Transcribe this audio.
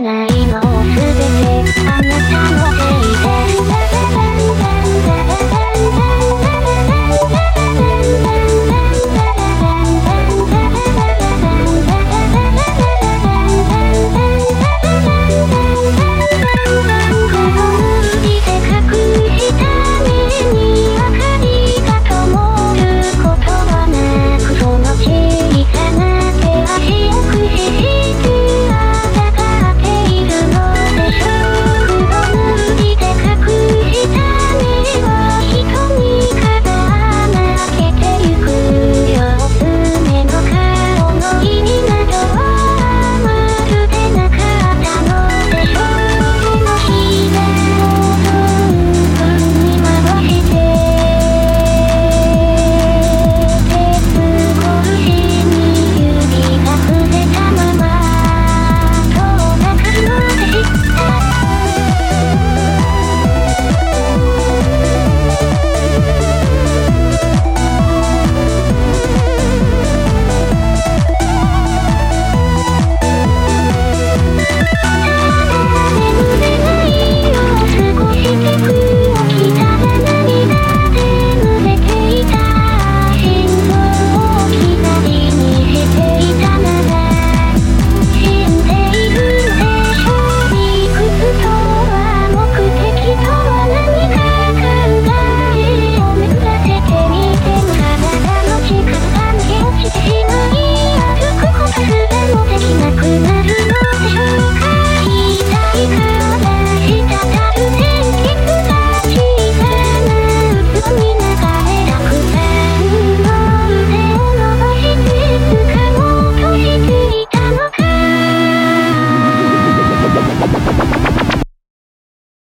ないの